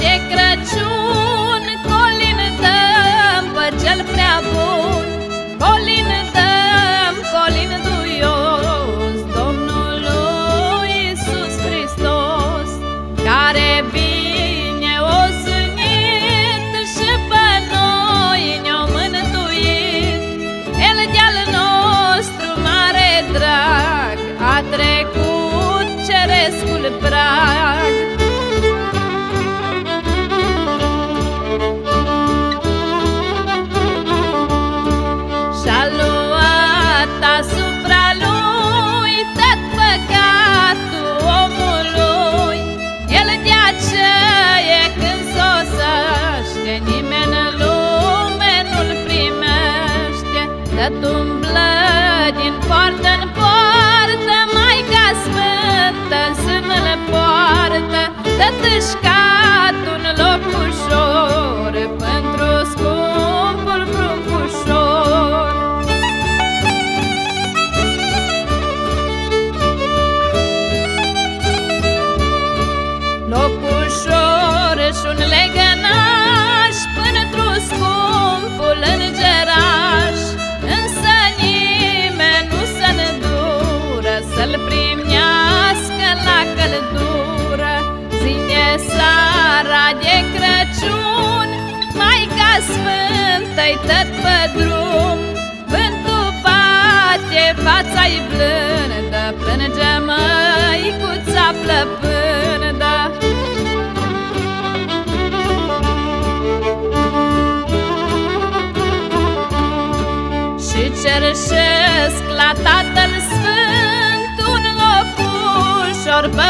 de Crăciun Colin dăm pe cel prea bun. Colin dăm, Colin duios Domnului Iisus Hristos Care bine o zânit Și pe noi ne-o mântuit. El de-al nostru mare drag A trecut Tot umblă din poartă în poartă Maica Sfântă sânele poartă Tot-și un loc ușor Pentru scumpul pruncușor Loc de Crăciun Maica Sfântă-i tot pe drum. Vântul bate, fața-i blândă Plânge măicuța plăpândă. Și cerșesc la Tatăl Sfânt Un loc ușor pe